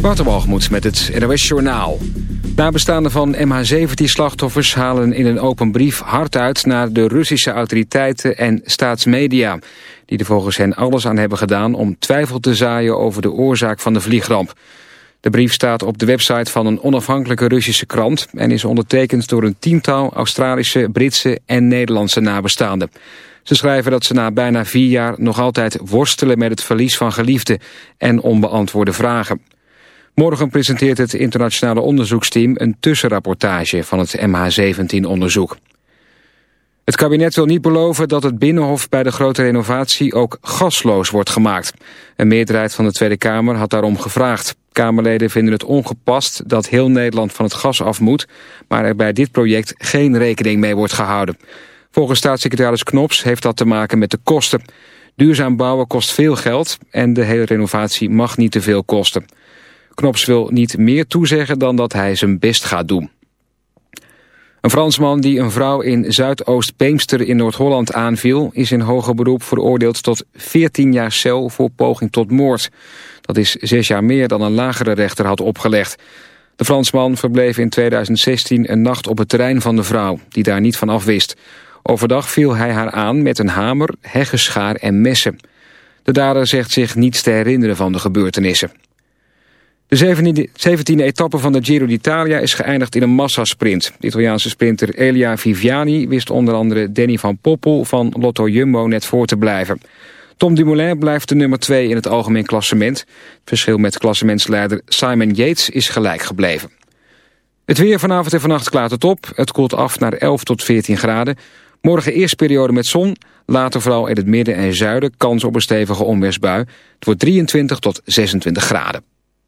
Waterbalgemoed met het NOS Journaal. Nabestaanden van MH17-slachtoffers halen in een open brief hard uit... naar de Russische autoriteiten en staatsmedia... die er volgens hen alles aan hebben gedaan om twijfel te zaaien... over de oorzaak van de vliegramp. De brief staat op de website van een onafhankelijke Russische krant... en is ondertekend door een tiental Australische, Britse en Nederlandse nabestaanden. Ze schrijven dat ze na bijna vier jaar nog altijd worstelen met het verlies van geliefden... en onbeantwoorde vragen. Morgen presenteert het internationale onderzoeksteam een tussenrapportage van het MH17-onderzoek. Het kabinet wil niet beloven dat het Binnenhof bij de grote renovatie ook gasloos wordt gemaakt. Een meerderheid van de Tweede Kamer had daarom gevraagd. Kamerleden vinden het ongepast dat heel Nederland van het gas af moet, maar er bij dit project geen rekening mee wordt gehouden. Volgens staatssecretaris Knops heeft dat te maken met de kosten. Duurzaam bouwen kost veel geld en de hele renovatie mag niet te veel kosten. Knops wil niet meer toezeggen dan dat hij zijn best gaat doen. Een Fransman die een vrouw in Zuidoost-Beemster in Noord-Holland aanviel... is in hoger beroep veroordeeld tot 14 jaar cel voor poging tot moord. Dat is zes jaar meer dan een lagere rechter had opgelegd. De Fransman verbleef in 2016 een nacht op het terrein van de vrouw... die daar niet van afwist. Overdag viel hij haar aan met een hamer, heggeschaar en messen. De dader zegt zich niets te herinneren van de gebeurtenissen. De 17e etappe van de Giro d'Italia is geëindigd in een massasprint. De Italiaanse sprinter Elia Viviani wist onder andere Danny van Poppel van Lotto Jumbo net voor te blijven. Tom Dumoulin blijft de nummer 2 in het algemeen klassement. Het verschil met klassementsleider Simon Yates is gelijk gebleven. Het weer vanavond en vannacht klaart het op. Het koelt af naar 11 tot 14 graden. Morgen eerst periode met zon. Later vooral in het midden en zuiden kans op een stevige onweersbui. Het wordt 23 tot 26 graden.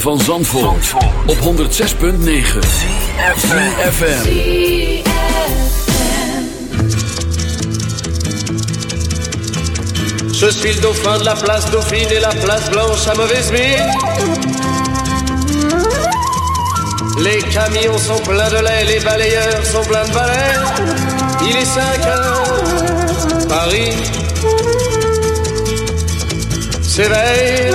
Van Zandvoort, op 106.9 FM. Je suis le dauphin de la place Dauphine et la place Blanche à mauvaise mine. Les camions sont pleins de lait, les balayeurs sont pleins de balais. Il est 5 heures, Paris s'éveille.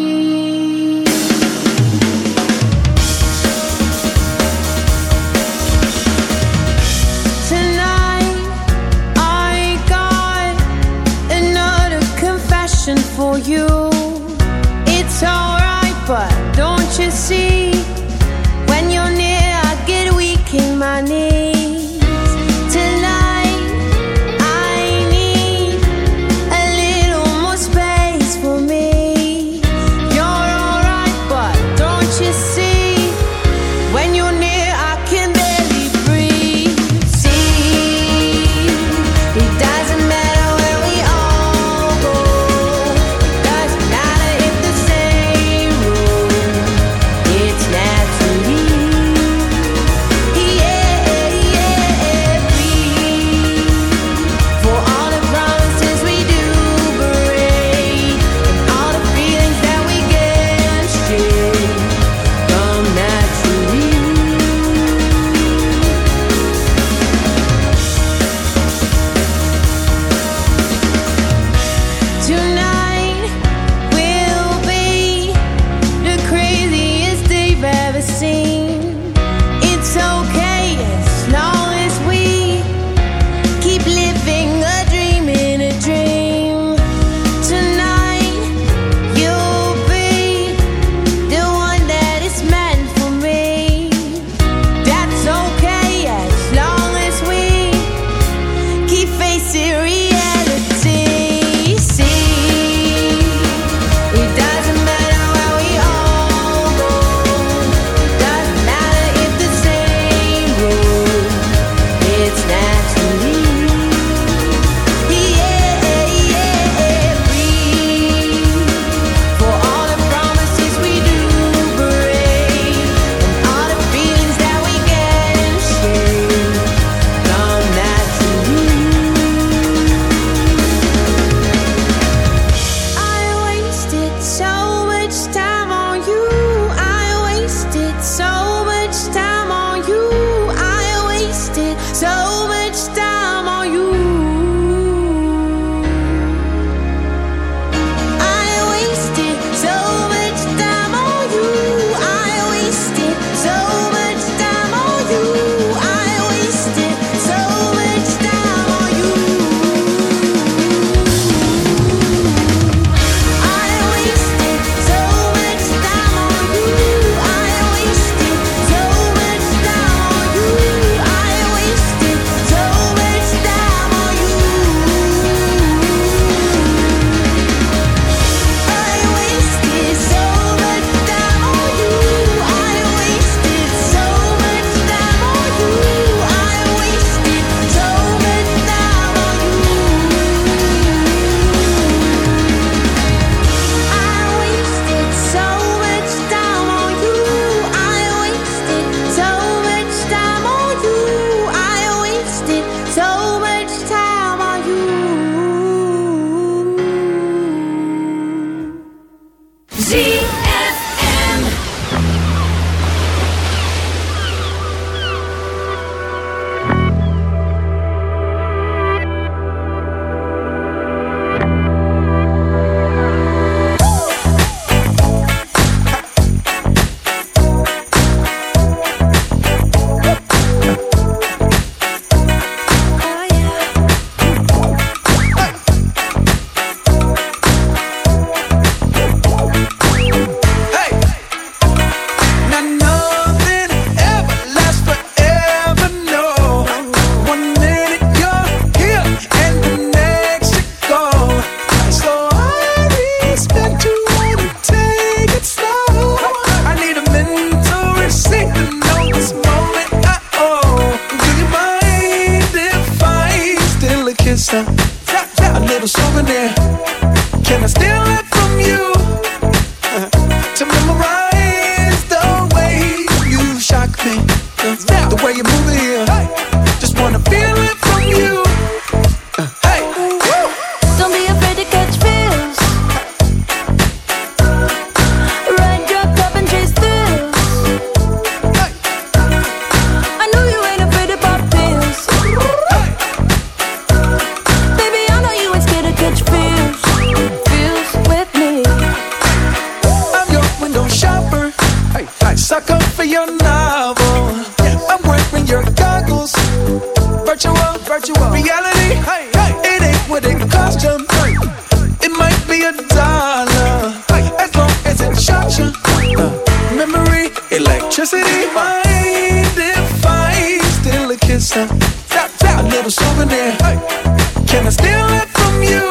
Souvenir. Can I steal it from you?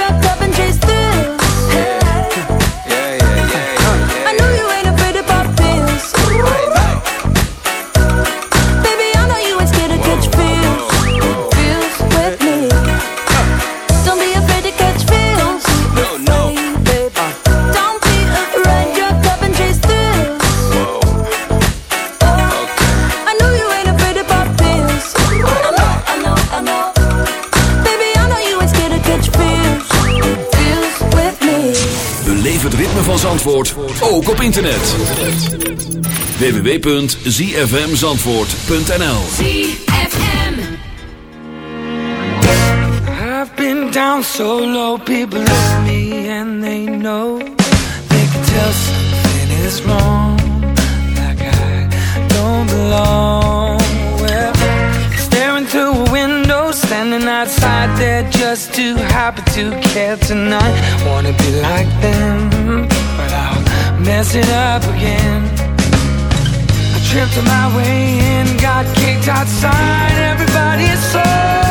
van Zandvoort, ook op internet. www.zfmzandvoort.nl I've been down so low, people look at me and they know they can tell something is wrong, like I don't belong. Well, staring through a window, standing outside there, just too happy to care tonight. Wanna be like them, mess it up again. I tripped on my way in, got kicked outside. Everybody is so,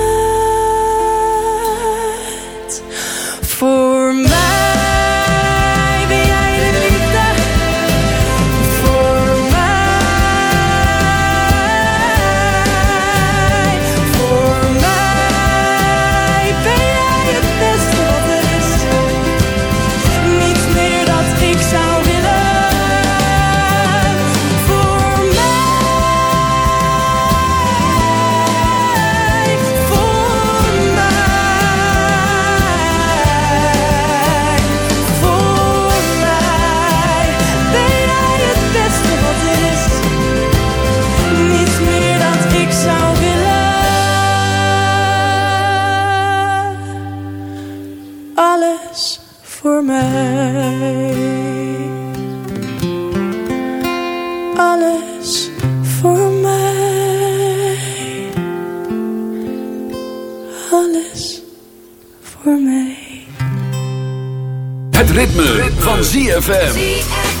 Mij. Alles voor mij. Alles voor mij. Het ritme, van ZFM.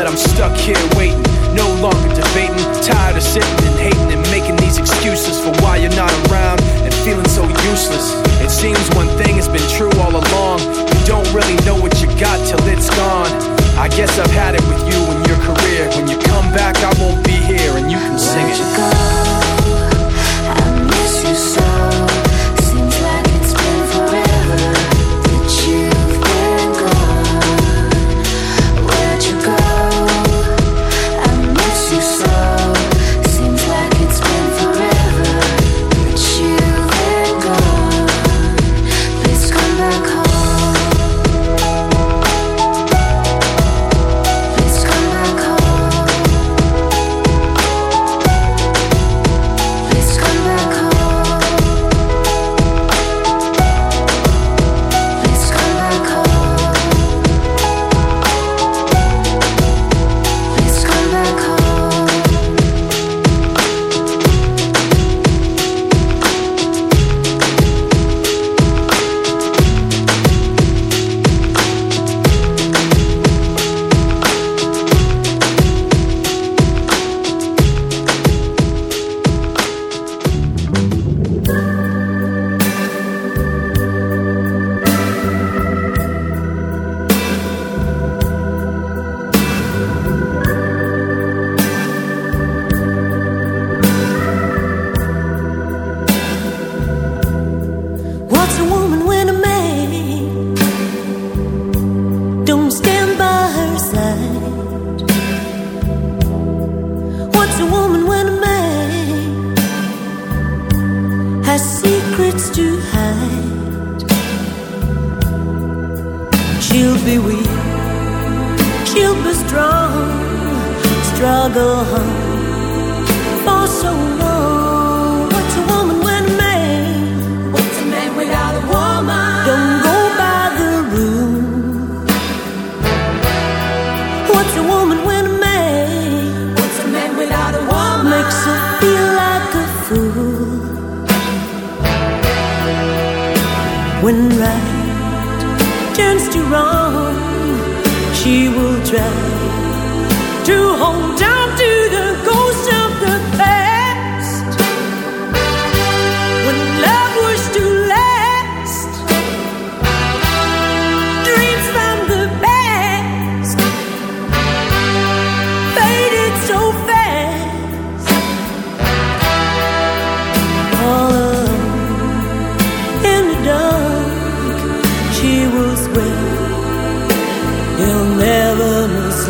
that I'm stuck here waiting, no longer debating. Tired of sitting and hating and making these excuses for why you're not around and feeling so useless. It seems one thing has been true all along. You don't really know what you got till it's gone. I guess I've had it with you and your career. When you come back, I won't be here and you can Where'd sing it.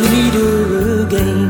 leader again.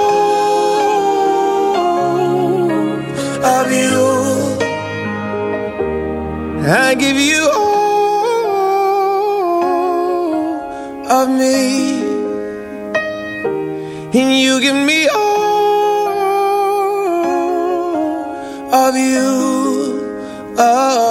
of you. I give you all of me. And you give me all of you. Oh.